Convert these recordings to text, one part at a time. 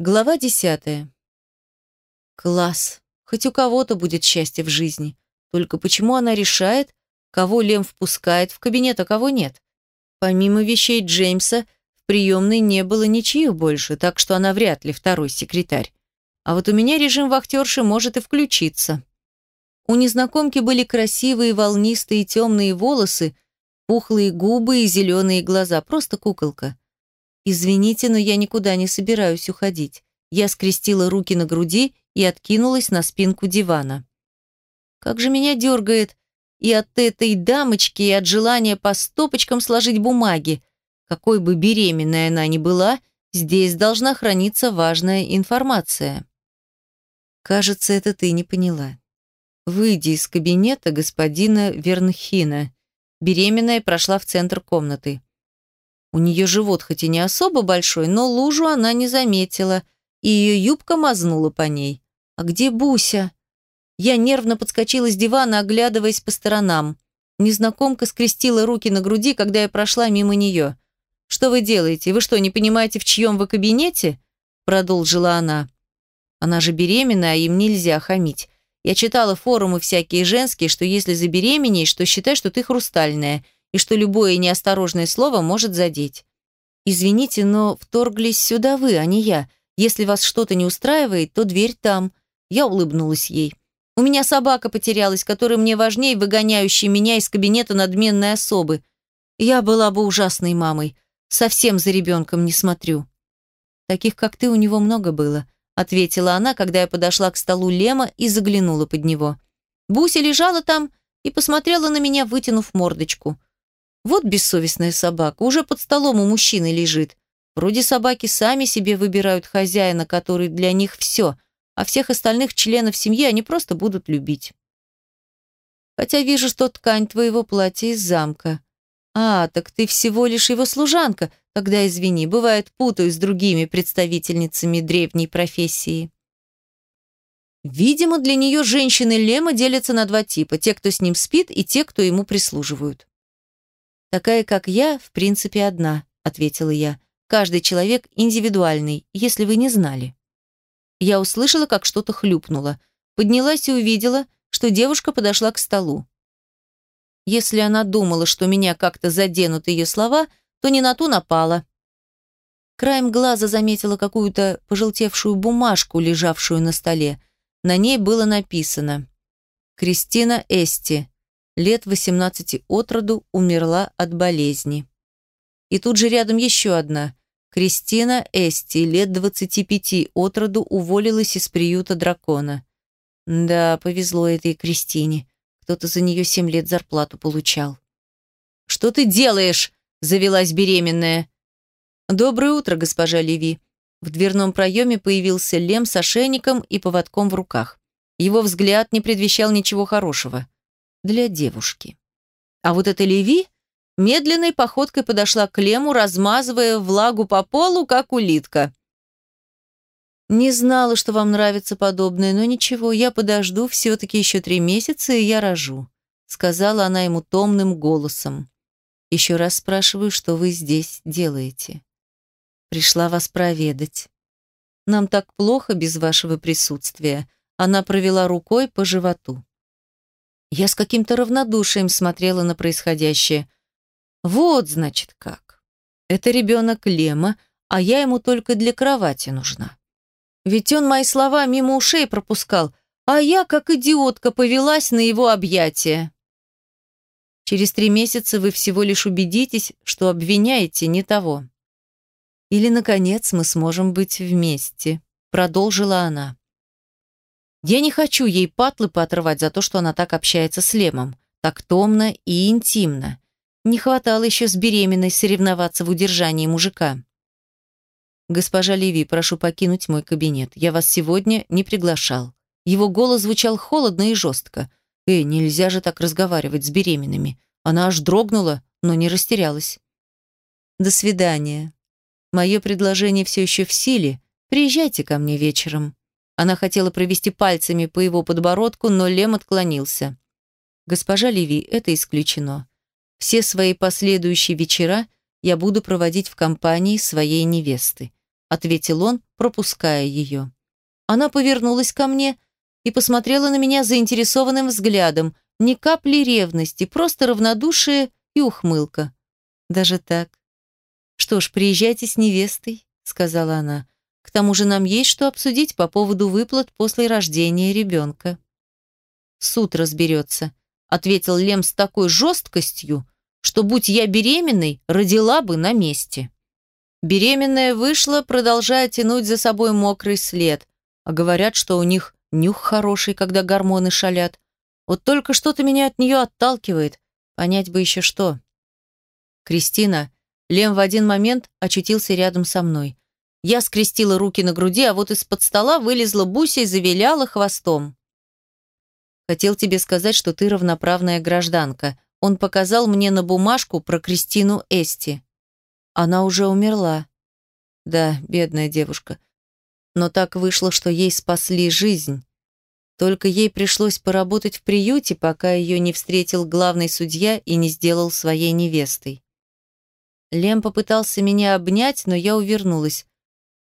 Глава десятая. Класс. Хоть у кого-то будет счастье в жизни. Только почему она решает, кого Лем впускает в кабинет, а кого нет? Помимо вещей Джеймса, в приемной не было ничьих больше, так что она вряд ли второй секретарь. А вот у меня режим вахтерши может и включиться. У незнакомки были красивые волнистые темные волосы, пухлые губы и зеленые глаза, просто куколка. «Извините, но я никуда не собираюсь уходить». Я скрестила руки на груди и откинулась на спинку дивана. Как же меня дергает и от этой дамочки, и от желания по стопочкам сложить бумаги. Какой бы беременная она ни была, здесь должна храниться важная информация. Кажется, это ты не поняла. Выйди из кабинета господина Вернхина. Беременная прошла в центр комнаты. У нее живот хоть и не особо большой, но лужу она не заметила, и ее юбка мазнула по ней. «А где Буся?» Я нервно подскочила с дивана, оглядываясь по сторонам. Незнакомка скрестила руки на груди, когда я прошла мимо нее. «Что вы делаете? Вы что, не понимаете, в чьем вы кабинете?» Продолжила она. «Она же беременна, а им нельзя хамить. Я читала форумы всякие женские, что если забеременеешь, то считай, что ты хрустальная – и что любое неосторожное слово может задеть. Извините, но вторглись сюда вы, а не я. Если вас что-то не устраивает, то дверь там. Я улыбнулась ей. У меня собака потерялась, которая мне важнее выгоняющей меня из кабинета надменной особы. Я была бы ужасной мамой. Совсем за ребенком не смотрю. Таких, как ты, у него много было, ответила она, когда я подошла к столу Лема и заглянула под него. Буся лежала там и посмотрела на меня, вытянув мордочку. Вот бессовестная собака, уже под столом у мужчины лежит. Вроде собаки сами себе выбирают хозяина, который для них все, а всех остальных членов семьи они просто будут любить. Хотя вижу, что ткань твоего платья из замка. А, так ты всего лишь его служанка. Тогда извини, бывает, путаю с другими представительницами древней профессии. Видимо, для нее женщины Лема делятся на два типа: те, кто с ним спит, и те, кто ему прислуживают. «Такая, как я, в принципе, одна», — ответила я. «Каждый человек индивидуальный, если вы не знали». Я услышала, как что-то хлюпнуло. Поднялась и увидела, что девушка подошла к столу. Если она думала, что меня как-то заденут ее слова, то не на ту напала. Краем глаза заметила какую-то пожелтевшую бумажку, лежавшую на столе. На ней было написано «Кристина Эсти, лет 18 от роду, умерла от болезни. И тут же рядом еще одна. Кристина Эсти, лет 25 от роду, уволилась из приюта дракона. Да, повезло этой Кристине. Кто-то за нее семь лет зарплату получал. «Что ты делаешь?» – завелась беременная. «Доброе утро, госпожа Леви». В дверном проеме появился Лем с ошейником и поводком в руках. Его взгляд не предвещал ничего хорошего для девушки. А вот эта Леви медленной походкой подошла к Лему, размазывая влагу по полу, как улитка. «Не знала, что вам нравится подобное, но ничего, я подожду, все-таки еще три месяца, и я рожу», сказала она ему томным голосом. «Еще раз спрашиваю, что вы здесь делаете?» «Пришла вас проведать. Нам так плохо без вашего присутствия». Она провела рукой по животу. Я с каким-то равнодушием смотрела на происходящее. Вот, значит, как. Это ребенок Лема, а я ему только для кровати нужна. Ведь он мои слова мимо ушей пропускал, а я, как идиотка, повелась на его объятия. Через три месяца вы всего лишь убедитесь, что обвиняете не того. Или, наконец, мы сможем быть вместе, продолжила она. Я не хочу ей патлы поотрывать за то, что она так общается с Лемом, так томно и интимно. Не хватало еще с беременной соревноваться в удержании мужика. «Госпожа Леви, прошу покинуть мой кабинет. Я вас сегодня не приглашал». Его голос звучал холодно и жестко. «Эй, нельзя же так разговаривать с беременными». Она аж дрогнула, но не растерялась. «До свидания. Мое предложение все еще в силе. Приезжайте ко мне вечером». Она хотела провести пальцами по его подбородку, но Лем отклонился. «Госпожа Леви, это исключено. Все свои последующие вечера я буду проводить в компании своей невесты. ответил он, пропуская ее. Она повернулась ко мне и посмотрела на меня заинтересованным взглядом, ни капли ревности, просто равнодушие и ухмылка. Даже так. Что ж, приезжайте с невестой, сказала она. К тому же нам есть что обсудить по поводу выплат после рождения ребенка. Суд разберется, ответил Лем с такой жесткостью, что, будь я беременной, родила бы на месте. Беременная вышла, продолжая тянуть за собой мокрый след, а говорят, что у них нюх хороший, когда гормоны шалят. Вот только что-то меня от нее отталкивает, понять бы еще что. Кристина, Лем в один момент очутился рядом со мной. Я скрестила руки на груди, а вот из-под стола вылезла Буся и завиляла хвостом. Хотел тебе сказать, что ты равноправная гражданка. Он показал мне на бумажку про Кристину Эсти. Она уже умерла. Да, бедная девушка. Но так вышло, что ей спасли жизнь. Только ей пришлось поработать в приюте, пока ее не встретил главный судья и не сделал своей невестой. Лем попытался меня обнять, но я увернулась.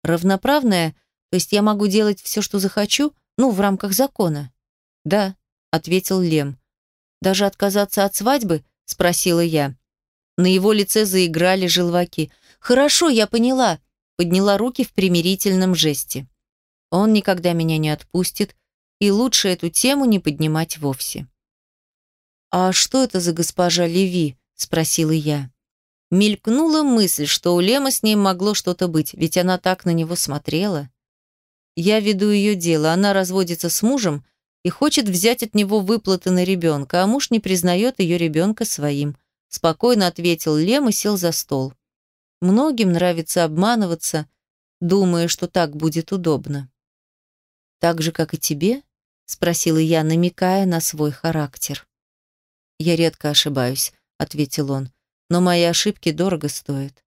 Равноправная, то есть я могу делать все, что захочу, ну, в рамках закона. Да, ответил Лем. Даже отказаться от свадьбы? спросила я. На его лице заиграли желваки. Хорошо, я поняла, подняла руки в примирительном жесте. Он никогда меня не отпустит, и лучше эту тему не поднимать вовсе. «А что это за госпожа Леви?» – спросила я. Мелькнула мысль, что у Лема с ней могло что-то быть, ведь она так на него смотрела. Я веду ее дело, она разводится с мужем и хочет взять от него выплаты на ребенка, а муж не признает ее ребенка своим. Спокойно ответил Лем и сел за стол. Многим нравится обманываться, думая, что так будет удобно. «Так же, как и тебе?» – спросила я, намекая на свой характер. «Я редко ошибаюсь», – ответил он но мои ошибки дорого стоят.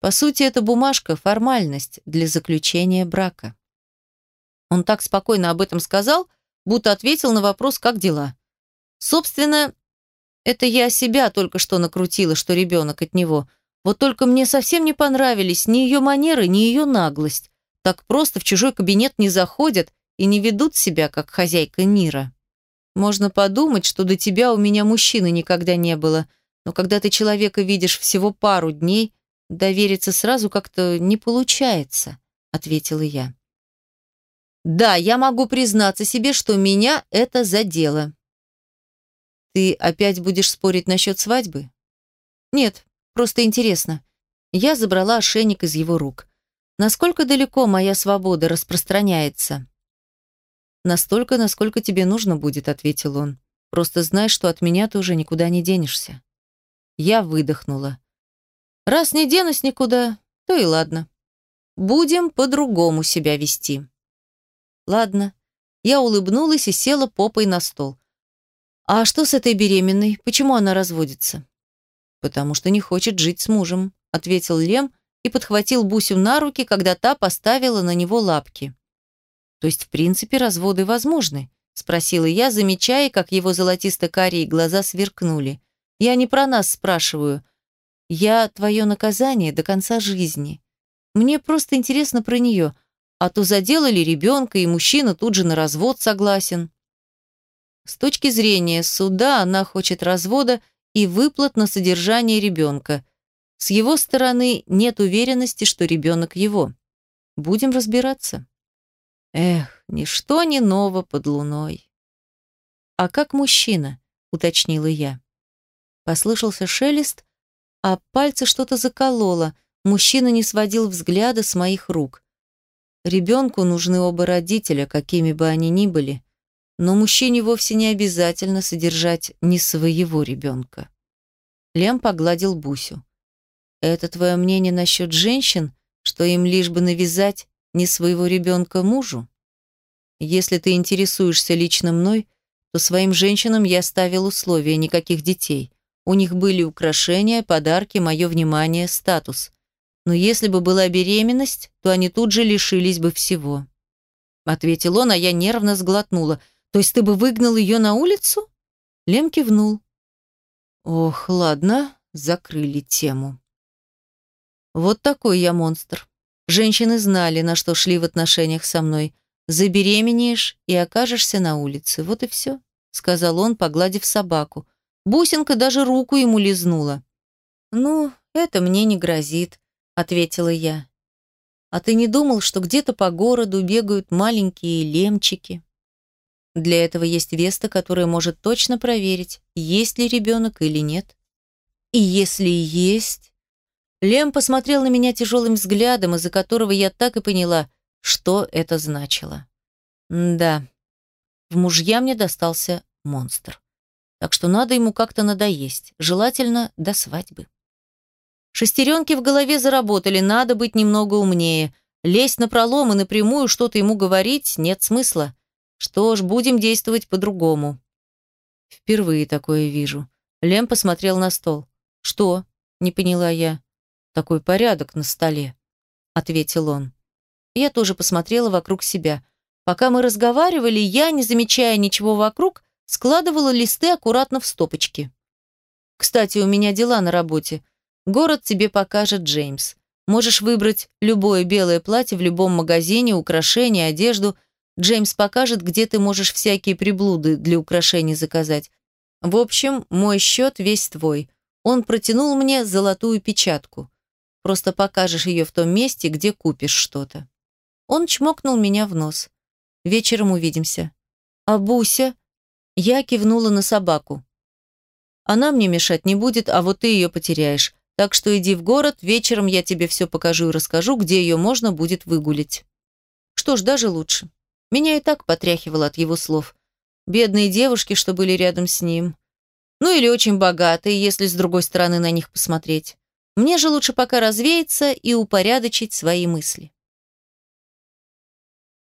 По сути, эта бумажка – формальность для заключения брака. Он так спокойно об этом сказал, будто ответил на вопрос «как дела?». Собственно, это я себя только что накрутила, что ребенок от него. Вот только мне совсем не понравились ни ее манеры, ни ее наглость. Так просто в чужой кабинет не заходят и не ведут себя, как хозяйка мира. Можно подумать, что до тебя у меня мужчины никогда не было – но когда ты человека видишь всего пару дней, довериться сразу как-то не получается», — ответила я. «Да, я могу признаться себе, что меня это задело». «Ты опять будешь спорить насчет свадьбы?» «Нет, просто интересно». Я забрала ошейник из его рук. «Насколько далеко моя свобода распространяется?» «Настолько, насколько тебе нужно будет», — ответил он. «Просто знай, что от меня ты уже никуда не денешься». Я выдохнула. Раз не денусь никуда, то и ладно. Будем по-другому себя вести. Ладно. Я улыбнулась и села попой на стол. А что с этой беременной? Почему она разводится? Потому что не хочет жить с мужем, ответил Лем и подхватил Бусю на руки, когда та поставила на него лапки. То есть, в принципе, разводы возможны, спросила я, замечая, как его золотисто-карие глаза сверкнули. Я не про нас спрашиваю. Я твое наказание до конца жизни. Мне просто интересно про нее. А то заделали ребенка, и мужчина тут же на развод согласен. С точки зрения суда она хочет развода и выплат на содержание ребенка. С его стороны нет уверенности, что ребенок его. Будем разбираться. Эх, ничто не ново под луной. А как мужчина, уточнила я. Послышался шелест, а пальцы что-то закололо. Мужчина не сводил взгляда с моих рук. Ребенку нужны оба родителя, какими бы они ни были, но мужчине вовсе не обязательно содержать не своего ребенка. Лем погладил Бусю. «Это твое мнение насчет женщин, что им лишь бы навязать не своего ребенка мужу? Если ты интересуешься лично мной, то своим женщинам я ставил условия никаких детей. У них были украшения, подарки, мое внимание, статус. Но если бы была беременность, то они тут же лишились бы всего. Ответил он, а я нервно сглотнула. То есть ты бы выгнал ее на улицу? Лем кивнул. Ох, ладно, закрыли тему. Вот такой я монстр. Женщины знали, на что шли в отношениях со мной. Забеременеешь и окажешься на улице. Вот и все, сказал он, погладив собаку. Бусинка даже руку ему лизнула. Ну, это мне не грозит, ответила я. А ты не думал, что где-то по городу бегают маленькие лемчики? Для этого есть Веста, которая может точно проверить, есть ли ребенок или нет. И если есть... Лем посмотрел на меня тяжелым взглядом, из-за которого я так и поняла, что это значило. да, в мужья мне достался монстр. Так что надо ему как-то надоесть, желательно до свадьбы. Шестеренки в голове заработали, надо быть немного умнее. Лезть на пролом и напрямую что-то ему говорить нет смысла. Что ж, будем действовать по-другому. Впервые такое вижу. Лем посмотрел на стол. Что? Не поняла я. Такой порядок на столе, ответил он. Я тоже посмотрела вокруг себя. Пока мы разговаривали, я, не замечая ничего вокруг, складывала листы аккуратно в стопочки. Кстати, у меня дела на работе. Город тебе покажет Джеймс. Можешь выбрать любое белое платье в любом магазине, украшения, одежду – Джеймс покажет, где ты можешь всякие приблуды для украшений заказать. В общем, мой счет весь твой. Он протянул мне золотую печатку. Просто покажешь ее в том месте, где купишь что-то. Он чмокнул меня в нос. Вечером увидимся. А Буся? Я кивнула на собаку. Она мне мешать не будет, а вот ты ее потеряешь. Так что иди в город, вечером я тебе все покажу и расскажу, где ее можно будет выгулить. Что ж, даже лучше. Меня и так потряхивало от его слов. Бедные девушки, что были рядом с ним. Ну или очень богатые, если с другой стороны на них посмотреть. Мне же лучше пока развеяться и упорядочить свои мысли.